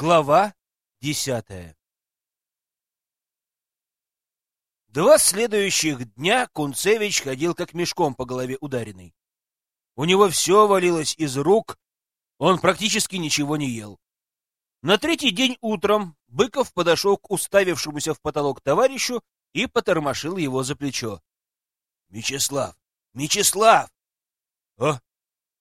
Глава десятая Два следующих дня Кунцевич ходил как мешком по голове ударенный. У него все валилось из рук, он практически ничего не ел. На третий день утром Быков подошел к уставившемуся в потолок товарищу и потормошил его за плечо. — Мечислав! Мечислав! — А?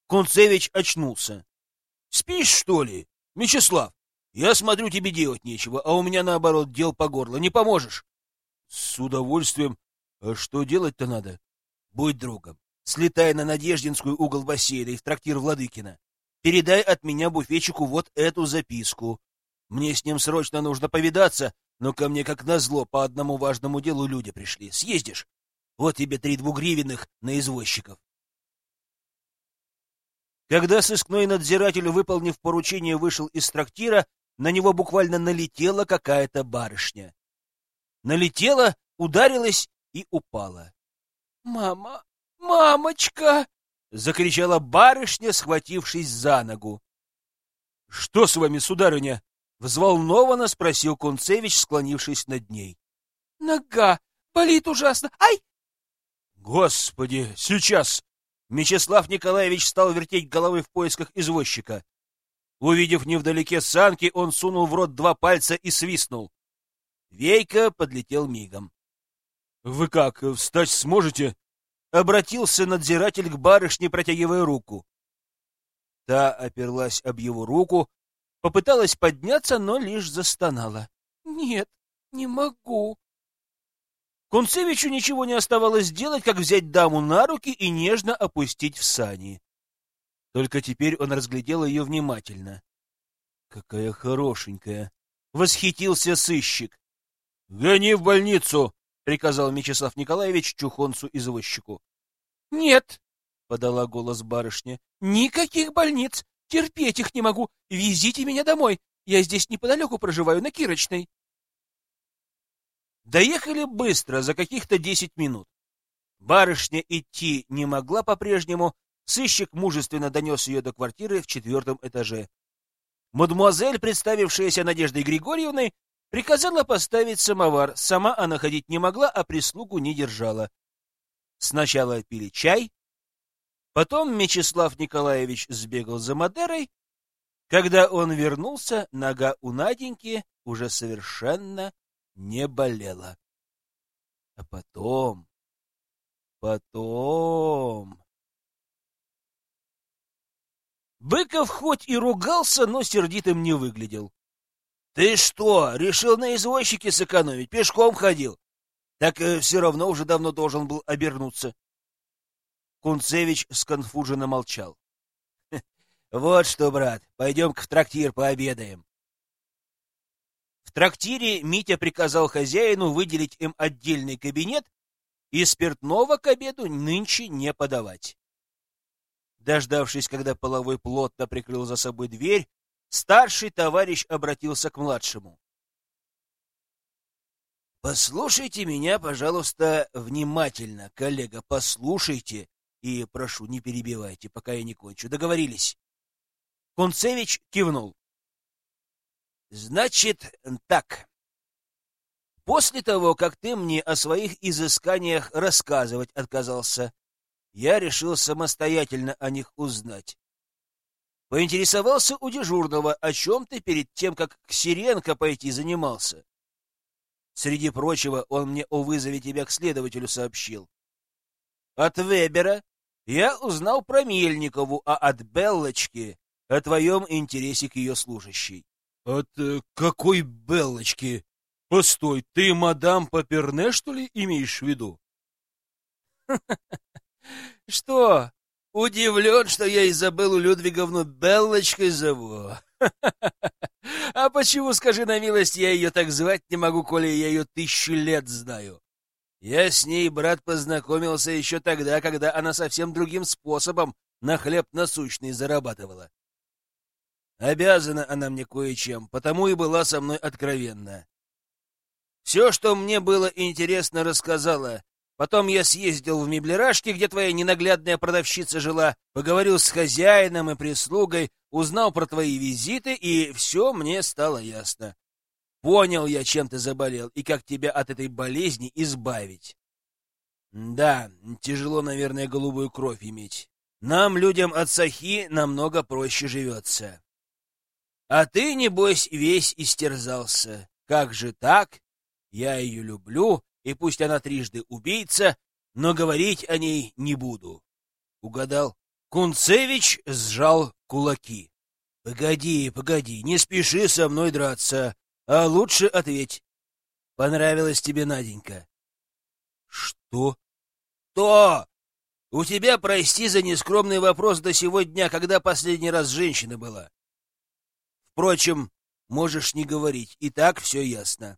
Кунцевич очнулся. — Спишь, что ли? Мечислав, я смотрю, тебе делать нечего, а у меня, наоборот, дел по горло. Не поможешь? — С удовольствием. А что делать-то надо? — Будь другом. Слетай на Надеждинскую угол бассейна и в трактир Владыкина. Передай от меня буфетчику вот эту записку. Мне с ним срочно нужно повидаться, но ко мне, как назло, по одному важному делу люди пришли. Съездишь? Вот тебе три двугривенных на извозчиков. Когда сыскной надзиратель, выполнив поручение, вышел из трактира, на него буквально налетела какая-то барышня. Налетела, ударилась и упала. «Мама! Мамочка!» — закричала барышня, схватившись за ногу. «Что с вами, сударыня?» — взволнованно спросил Кунцевич, склонившись над ней. «Нога! Болит ужасно! Ай!» «Господи! Сейчас!» Мечислав Николаевич стал вертеть головой в поисках извозчика. Увидев невдалеке санки, он сунул в рот два пальца и свистнул. Вейка подлетел мигом. — Вы как, встать сможете? — обратился надзиратель к барышне, протягивая руку. Та оперлась об его руку, Попыталась подняться, но лишь застонала. «Нет, не могу». Кунцевичу ничего не оставалось делать, как взять даму на руки и нежно опустить в сани. Только теперь он разглядел ее внимательно. «Какая хорошенькая!» — восхитился сыщик. «Гони в больницу!» — приказал Мячеслав Николаевич чухонцу-извозчику. «Нет!» — подала голос барышня. «Никаких больниц! Терпеть их не могу. Везите меня домой. Я здесь неподалеку проживаю, на Кирочной. Доехали быстро, за каких-то десять минут. Барышня идти не могла по-прежнему. Сыщик мужественно донес ее до квартиры в четвертом этаже. Мадемуазель, представившаяся Надеждой Григорьевной, приказала поставить самовар. Сама она ходить не могла, а прислугу не держала. Сначала пили чай, Потом Мечислав Николаевич сбегал за Мадерой. Когда он вернулся, нога у Наденьки уже совершенно не болела. А потом... Потом... Быков хоть и ругался, но сердитым не выглядел. — Ты что, решил на извозчике сэкономить? Пешком ходил? Так э, все равно уже давно должен был обернуться. Кунцевич сконфуженно молчал. — Вот что, брат, пойдем-ка в трактир пообедаем. В трактире Митя приказал хозяину выделить им отдельный кабинет и спиртного к обеду нынче не подавать. Дождавшись, когда половой плотно прикрыл за собой дверь, старший товарищ обратился к младшему. «Послушайте меня, пожалуйста, внимательно, коллега, послушайте и прошу, не перебивайте, пока я не кончу. Договорились? Кунцевич кивнул. Значит, так. После того, как ты мне о своих изысканиях рассказывать отказался, я решил самостоятельно о них узнать. Поинтересовался у дежурного, о чем ты перед тем, как к Сиренко пойти занимался. Среди прочего, он мне о вызове тебя к следователю сообщил. От Вебера я узнал про Мельникову, а от Беллочки — о твоем интересе к ее служащей. — От э, какой Беллочки? Постой, ты мадам Паперне, что ли, имеешь в виду? — Что, удивлен, что я Изабеллу Людвиговну Беллочкой зову? А почему, скажи на милость, я ее так звать не могу, коли я ее тысячу лет знаю? Я с ней, брат, познакомился еще тогда, когда она совсем другим способом на хлеб насущный зарабатывала. Обязана она мне кое-чем, потому и была со мной откровенна. Все, что мне было интересно, рассказала, Потом я съездил в меблерашки, где твоя ненаглядная продавщица жила, поговорил с хозяином и прислугой, узнал про твои визиты, и все мне стало ясно. Понял я, чем ты заболел, и как тебя от этой болезни избавить. Да, тяжело, наверное, голубую кровь иметь. Нам, людям от Сахи, намного проще живется. А ты, небось, весь истерзался. Как же так? Я ее люблю, и пусть она трижды убийца, но говорить о ней не буду. Угадал? Кунцевич сжал кулаки. Погоди, погоди, не спеши со мной драться, а лучше ответь. Понравилась тебе Наденька? Что? То! У тебя, прости за нескромный вопрос, до сегодня, когда последний раз женщина была. Впрочем, можешь не говорить, и так все ясно.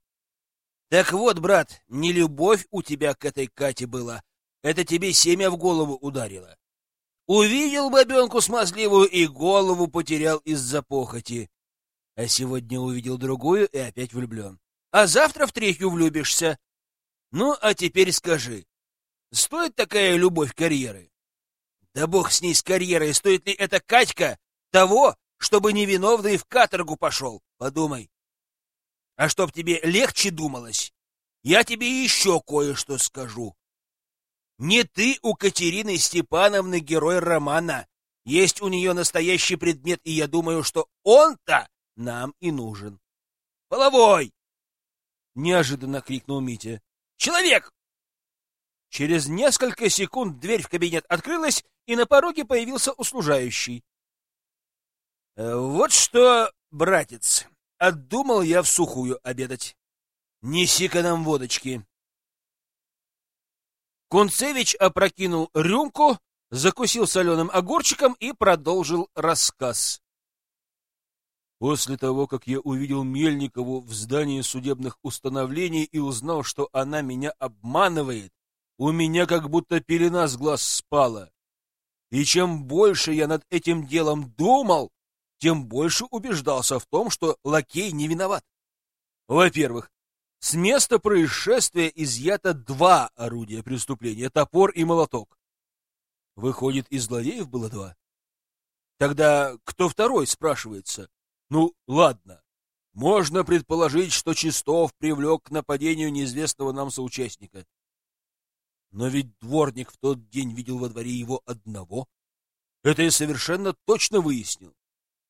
Так вот, брат, не любовь у тебя к этой Кате была, это тебе семя в голову ударило. Увидел бабенку смазливую и голову потерял из-за похоти. А сегодня увидел другую и опять влюблен. А завтра в третью влюбишься. Ну, а теперь скажи, стоит такая любовь карьеры? Да бог с ней с карьерой, стоит ли эта Катька того, чтобы невиновный в каторгу пошел? Подумай. А чтоб тебе легче думалось, я тебе еще кое-что скажу. Не ты у Катерины Степановны герой романа. Есть у нее настоящий предмет, и я думаю, что он-то нам и нужен. Половой! Неожиданно крикнул Митя. Человек! Через несколько секунд дверь в кабинет открылась, и на пороге появился услужающий. «Э, «Вот что, братец, Отдумал я в сухую обедать. Неси-ка нам водочки. Кунцевич опрокинул рюмку, закусил соленым огурчиком и продолжил рассказ. После того, как я увидел Мельникову в здании судебных установлений и узнал, что она меня обманывает, у меня как будто пелена с глаз спала. И чем больше я над этим делом думал, тем больше убеждался в том, что лакей не виноват. Во-первых, с места происшествия изъято два орудия преступления — топор и молоток. Выходит, и злодеев было два. Тогда кто второй, спрашивается? Ну, ладно. Можно предположить, что Чистов привлек к нападению неизвестного нам соучастника. Но ведь дворник в тот день видел во дворе его одного. Это я совершенно точно выяснил.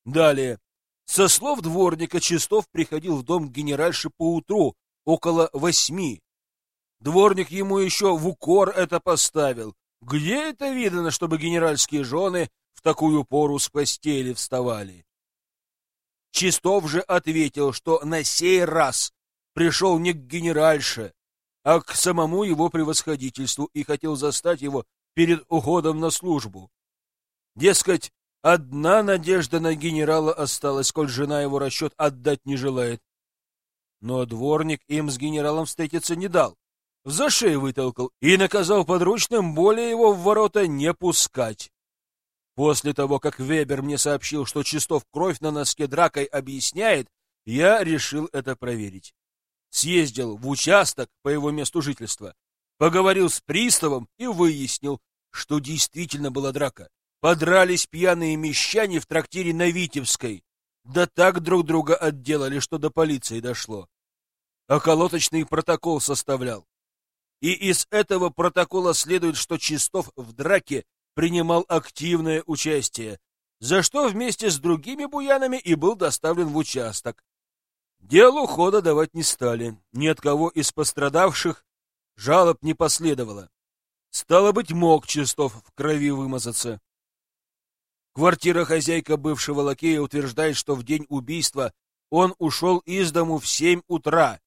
Далее. Со слов дворника Чистов приходил в дом генеральши поутру, около восьми. Дворник ему еще в укор это поставил. Где это видно, чтобы генеральские жены в такую пору с постели вставали? Чистов же ответил, что на сей раз пришел не к генеральше, а к самому его превосходительству и хотел застать его перед уходом на службу. Дескать, Одна надежда на генерала осталась, коль жена его расчет отдать не желает. Но дворник им с генералом встретиться не дал. За шею вытолкал и наказал подручным более его в ворота не пускать. После того, как Вебер мне сообщил, что Чистов кровь на носке дракой объясняет, я решил это проверить. Съездил в участок по его месту жительства, поговорил с приставом и выяснил, что действительно была драка. Подрались пьяные мещане в трактире на Витебской. Да так друг друга отделали, что до полиции дошло. А колоточный протокол составлял. И из этого протокола следует, что Чистов в драке принимал активное участие, за что вместе с другими буянами и был доставлен в участок. Делу хода давать не стали, ни от кого из пострадавших жалоб не последовало. Стало быть, мог Чистов в крови вымазаться. Квартира хозяйка бывшего лакея утверждает, что в день убийства он ушел из дому в семь утра,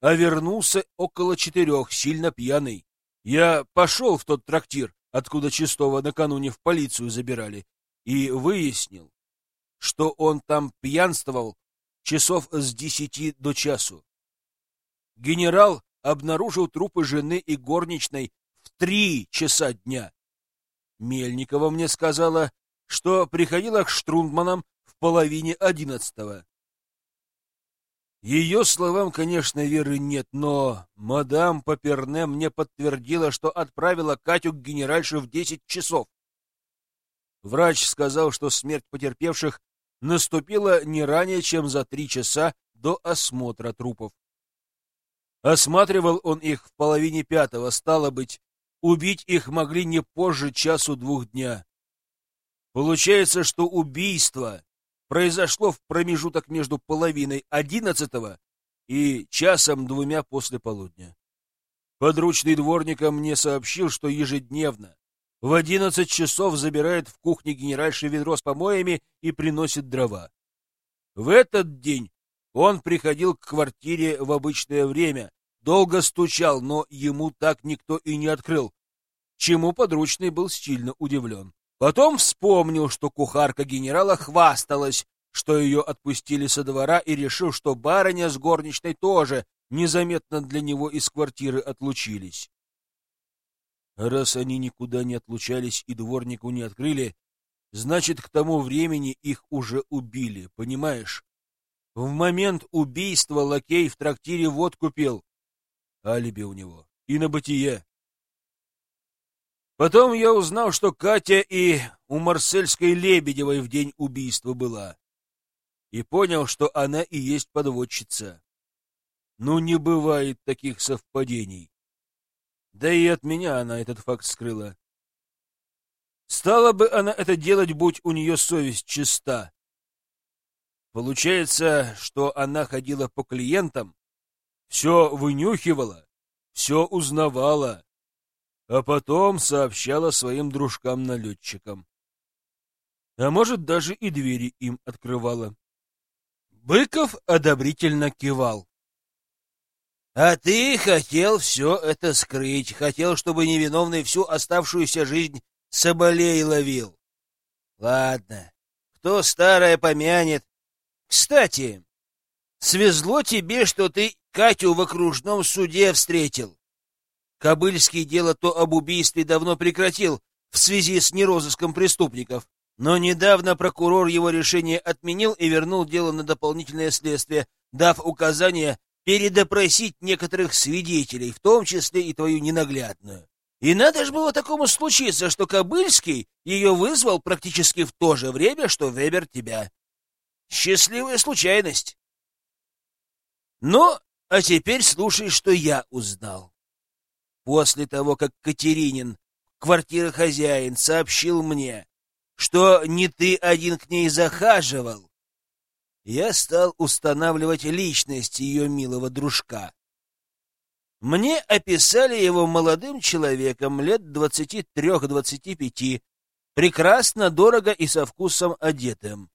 а вернулся около четырех, сильно пьяный. Я пошел в тот трактир, откуда Чистого накануне в полицию забирали, и выяснил, что он там пьянствовал часов с десяти до часу. Генерал обнаружил трупы жены и горничной в три часа дня. Мельникова мне сказала, что приходила к Штрундманам в половине одиннадцатого. Ее словам, конечно, веры нет, но мадам Паперне мне подтвердила, что отправила Катю к генеральше в десять часов. Врач сказал, что смерть потерпевших наступила не ранее, чем за три часа до осмотра трупов. Осматривал он их в половине пятого, стало быть, убить их могли не позже часу-двух дня. Получается, что убийство произошло в промежуток между половиной одиннадцатого и часом двумя после полудня. Подручный дворника мне сообщил, что ежедневно в одиннадцать часов забирает в кухне генеральше ведро с помоями и приносит дрова. В этот день он приходил к квартире в обычное время, долго стучал, но ему так никто и не открыл, чему подручный был сильно удивлен. Потом вспомнил, что кухарка генерала хвасталась, что ее отпустили со двора, и решил, что барыня с горничной тоже незаметно для него из квартиры отлучились. Раз они никуда не отлучались и дворнику не открыли, значит, к тому времени их уже убили, понимаешь? В момент убийства лакей в трактире водку пил. Алиби у него. И на бытие. Потом я узнал, что Катя и у Марсельской Лебедевой в день убийства была. И понял, что она и есть подводчица. Ну, не бывает таких совпадений. Да и от меня она этот факт скрыла. Стала бы она это делать, будь у нее совесть чиста. Получается, что она ходила по клиентам, все вынюхивала, все узнавала, а потом сообщала своим дружкам-налетчикам. А может, даже и двери им открывала. Быков одобрительно кивал. А ты хотел все это скрыть, хотел, чтобы невиновный всю оставшуюся жизнь соболей ловил. Ладно, кто старое помянет. Кстати, свезло тебе, что ты Катю в окружном суде встретил. Кобыльский дело то об убийстве давно прекратил в связи с нерозыском преступников, но недавно прокурор его решение отменил и вернул дело на дополнительное следствие, дав указание передопросить некоторых свидетелей, в том числе и твою ненаглядную. И надо же было такому случиться, что Кобыльский ее вызвал практически в то же время, что Вебер тебя. Счастливая случайность. Ну, а теперь слушай, что я узнал. После того, как Катеринин, квартирохозяин, сообщил мне, что не ты один к ней захаживал, я стал устанавливать личность ее милого дружка. Мне описали его молодым человеком лет двадцати трех-двадцати пяти, прекрасно, дорого и со вкусом одетым.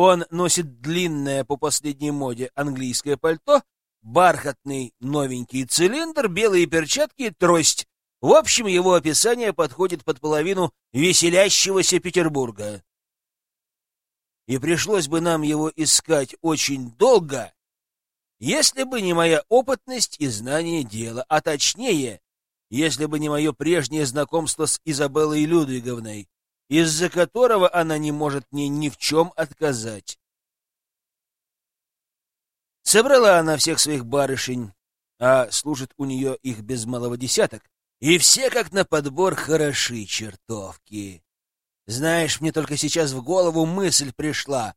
Он носит длинное по последней моде английское пальто бархатный новенький цилиндр, белые перчатки, трость. В общем, его описание подходит под половину веселящегося Петербурга. И пришлось бы нам его искать очень долго, если бы не моя опытность и знание дела, а точнее, если бы не мое прежнее знакомство с Изабеллой Людвиговной, из-за которого она не может мне ни в чем отказать. Собрала она всех своих барышень, а служит у нее их без малого десяток, и все как на подбор хороши чертовки. Знаешь, мне только сейчас в голову мысль пришла.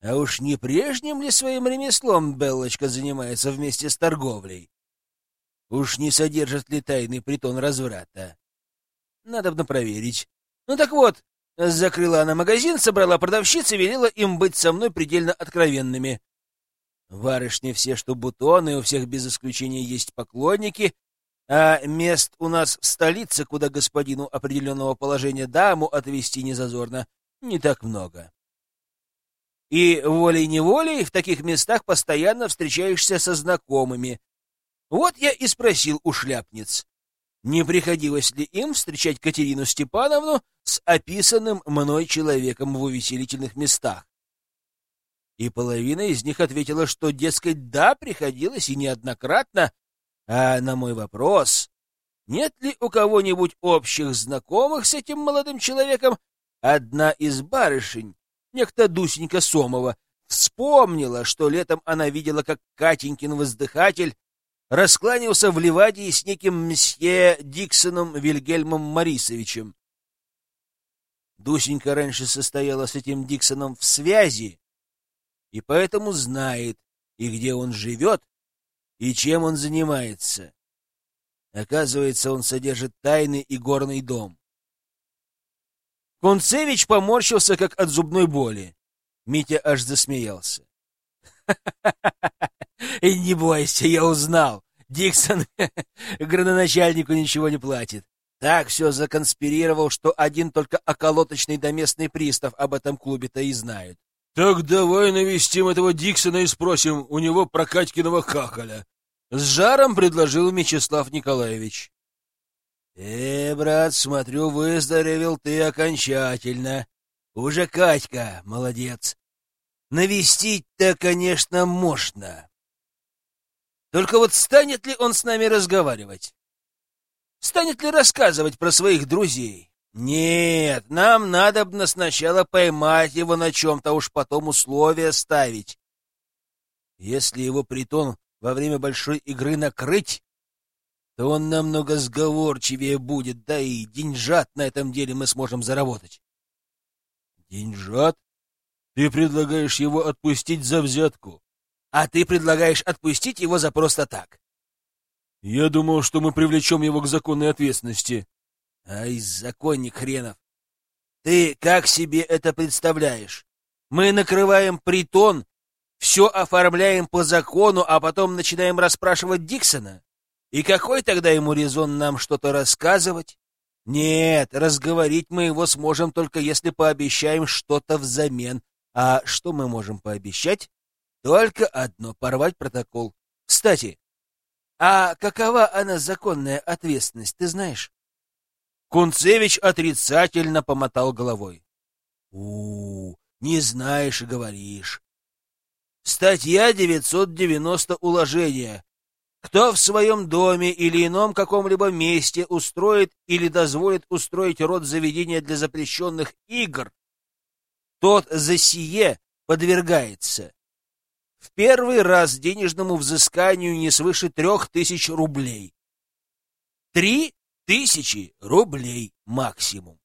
А уж не прежним ли своим ремеслом Беллочка занимается вместе с торговлей? Уж не содержит ли тайный притон разврата? Надо бы проверить. Ну так вот, закрыла она магазин, собрала продавщиц и велела им быть со мной предельно откровенными. Барышни все, что бутоны, у всех без исключения есть поклонники, а мест у нас в столице, куда господину определенного положения даму отвезти незазорно, не так много. И волей-неволей в таких местах постоянно встречаешься со знакомыми. Вот я и спросил у шляпниц, не приходилось ли им встречать Катерину Степановну с описанным мной человеком в увеселительных местах и половина из них ответила, что, дескать, да, приходилось и неоднократно, а на мой вопрос, нет ли у кого-нибудь общих знакомых с этим молодым человеком, одна из барышень, некто Дусенька Сомова, вспомнила, что летом она видела, как Катенькин воздыхатель раскланялся в Ливадии с неким мсье Диксоном Вильгельмом Марисовичем. Дусенька раньше состояла с этим Диксоном в связи, и поэтому знает, и где он живет, и чем он занимается. Оказывается, он содержит тайный и горный дом. Концевич поморщился, как от зубной боли. Митя аж засмеялся. Не бойся, я узнал. Диксон градоначальнику ничего не платит. Так все законспирировал, что один только околоточный да местный пристав об этом клубе-то и знают. Так давай навестим этого Диксона и спросим у него про Катькиного хахаля. С жаром предложил Мечислав Николаевич. Э, брат, смотрю, выздоровел ты окончательно. Уже Катька, молодец. Навестить-то, конечно, можно. Только вот станет ли он с нами разговаривать? Станет ли рассказывать про своих друзей? Нет, нам надо бы сначала поймать его на чем-то, уж потом условия ставить. Если его притон во время большой игры накрыть, то он намного сговорчивее будет, да и деньжат на этом деле мы сможем заработать. Деньжат? Ты предлагаешь его отпустить за взятку? А ты предлагаешь отпустить его за просто так. Я думал, что мы привлечем его к законной ответственности. Ай, законник хренов. Ты как себе это представляешь? Мы накрываем притон, все оформляем по закону, а потом начинаем расспрашивать Диксона? И какой тогда ему резон нам что-то рассказывать? Нет, разговорить мы его сможем только если пообещаем что-то взамен, а что мы можем пообещать? Только одно — порвать протокол. Кстати, а какова она законная ответственность, ты знаешь? Кунцевич отрицательно помотал головой. у, -у не знаешь и говоришь. Статья 990 уложения. Кто в своем доме или ином каком-либо месте устроит или дозволит устроить род заведения для запрещенных игр, тот за сие подвергается в первый раз денежному взысканию не свыше трех тысяч рублей. Три тысячи рублей максимум.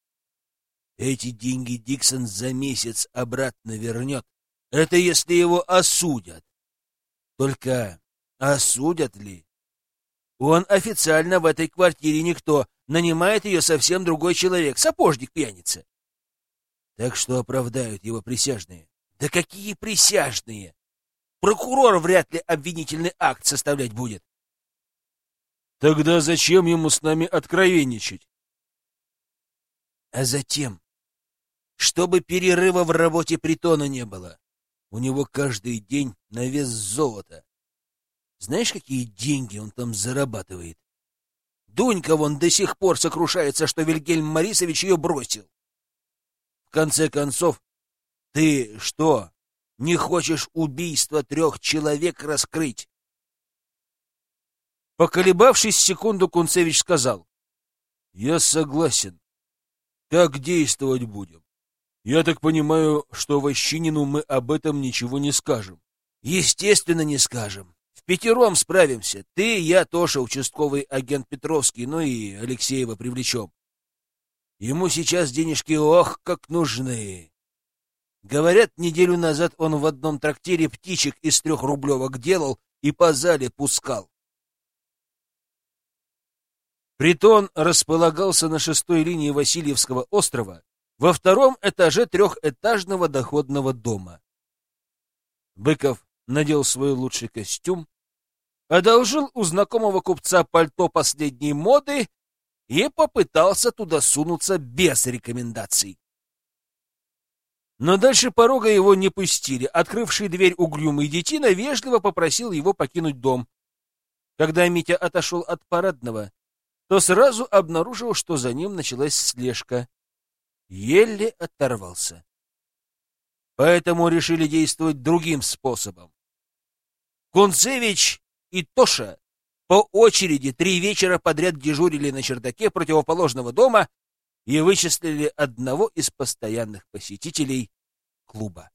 Эти деньги Диксон за месяц обратно вернет. Это если его осудят. Только осудят ли? Он официально в этой квартире никто, нанимает ее совсем другой человек, сапожник-пьяница. Так что оправдают его присяжные. Да какие присяжные? Прокурор вряд ли обвинительный акт составлять будет. Тогда зачем ему с нами откровенничать? А затем, чтобы перерыва в работе притона не было. У него каждый день на вес золота. Знаешь, какие деньги он там зарабатывает? Дунька вон до сих пор сокрушается, что Вильгельм Марисович ее бросил. В конце концов, ты что, не хочешь убийство трех человек раскрыть? Поколебавшись секунду, Кунцевич сказал. — Я согласен. Как действовать будем? Я так понимаю, что Ващинину мы об этом ничего не скажем. — Естественно, не скажем. В пятером справимся. Ты, я, Тоша, участковый агент Петровский, ну и Алексеева привлечем. Ему сейчас денежки ох, как нужны. Говорят, неделю назад он в одном трактире птичек из трех рублевок делал и по зале пускал. Притон располагался на шестой линии Васильевского острова во втором этаже трехэтажного доходного дома. Быков надел свой лучший костюм, одолжил у знакомого купца пальто последней моды и попытался туда сунуться без рекомендаций. Но дальше порога его не пустили. Открывший дверь угрюмый детина вежливо попросил его покинуть дом. Когда Митя отошел от парадного, то сразу обнаружил, что за ним началась слежка. Еле оторвался. Поэтому решили действовать другим способом. Кунцевич и Тоша по очереди три вечера подряд дежурили на чердаке противоположного дома и вычислили одного из постоянных посетителей клуба.